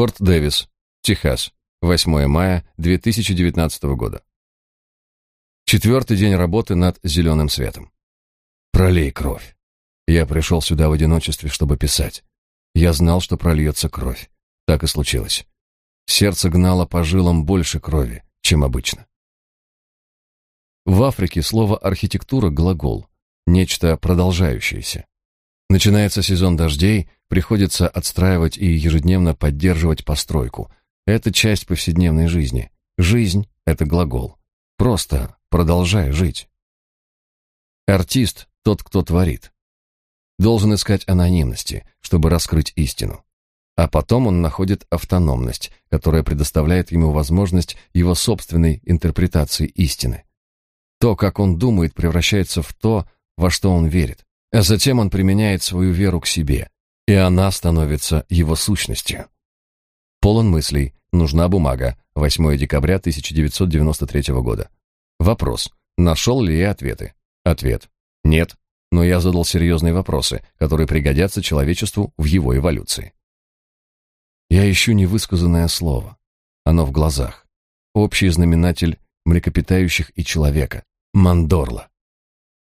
Форт Дэвис, Техас, 8 мая 2019 года. Четвертый день работы над зеленым светом. Пролей кровь. Я пришел сюда в одиночестве, чтобы писать. Я знал, что прольется кровь. Так и случилось. Сердце гнало по жилам больше крови, чем обычно. В Африке слово архитектура глагол, нечто продолжающееся. Начинается сезон дождей, приходится отстраивать и ежедневно поддерживать постройку. Это часть повседневной жизни. Жизнь это глагол. Просто продолжай жить. Артист тот, кто творит. Должен искать анонимности, чтобы раскрыть истину. А потом он находит автономность, которая предоставляет ему возможность его собственной интерпретации истины. То, как он думает, превращается в то, во что он верит. А затем он применяет свою веру к себе, и она становится его сущностью. Полон мыслей, нужна бумага, 8 декабря 1993 года. Вопрос, нашел ли я ответы? Ответ, нет, но я задал серьезные вопросы, которые пригодятся человечеству в его эволюции. Я ищу невысказанное слово. Оно в глазах. Общий знаменатель млекопитающих и человека. Мандорла.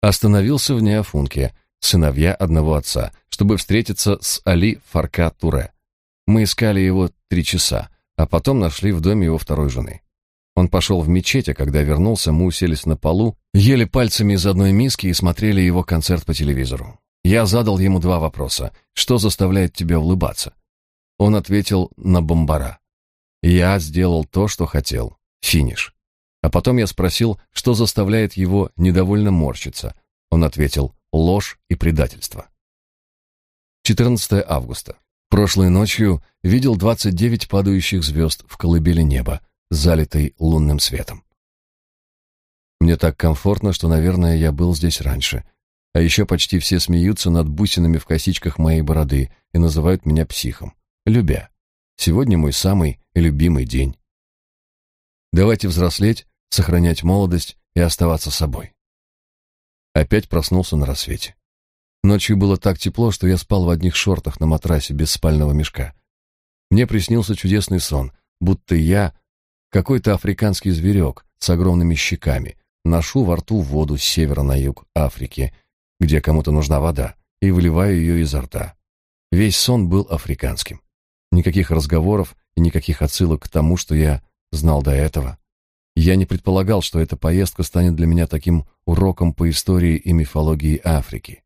Остановился в Неофунке, сыновья одного отца, чтобы встретиться с Али Фарка Туре. Мы искали его три часа, а потом нашли в доме его второй жены. Он пошел в мечеть, а когда вернулся, мы уселись на полу, ели пальцами из одной миски и смотрели его концерт по телевизору. Я задал ему два вопроса. Что заставляет тебя улыбаться? Он ответил на бомбара. Я сделал то, что хотел. Финиш. А потом я спросил, что заставляет его недовольно морщиться. Он ответил ложь и предательство. 14 августа. Прошлой ночью видел 29 падающих звезд в колыбели неба, залитой лунным светом. Мне так комфортно, что, наверное, я был здесь раньше. А еще почти все смеются над бусинами в косичках моей бороды и называют меня психом. Любя. Сегодня мой самый любимый день. Давайте взрослеть, сохранять молодость и оставаться собой. Опять проснулся на рассвете. Ночью было так тепло, что я спал в одних шортах на матрасе без спального мешка. Мне приснился чудесный сон, будто я какой-то африканский зверек с огромными щеками, ношу во рту воду с севера на юг Африки, где кому-то нужна вода, и выливаю ее изо рта. Весь сон был африканским. Никаких разговоров и никаких отсылок к тому, что я знал до этого. Я не предполагал, что эта поездка станет для меня таким уроком по истории и мифологии Африки.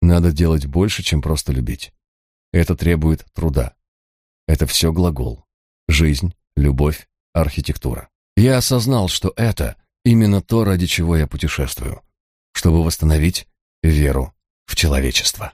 Надо делать больше, чем просто любить. Это требует труда. Это все глагол. Жизнь, любовь, архитектура. Я осознал, что это именно то, ради чего я путешествую, чтобы восстановить веру в человечество.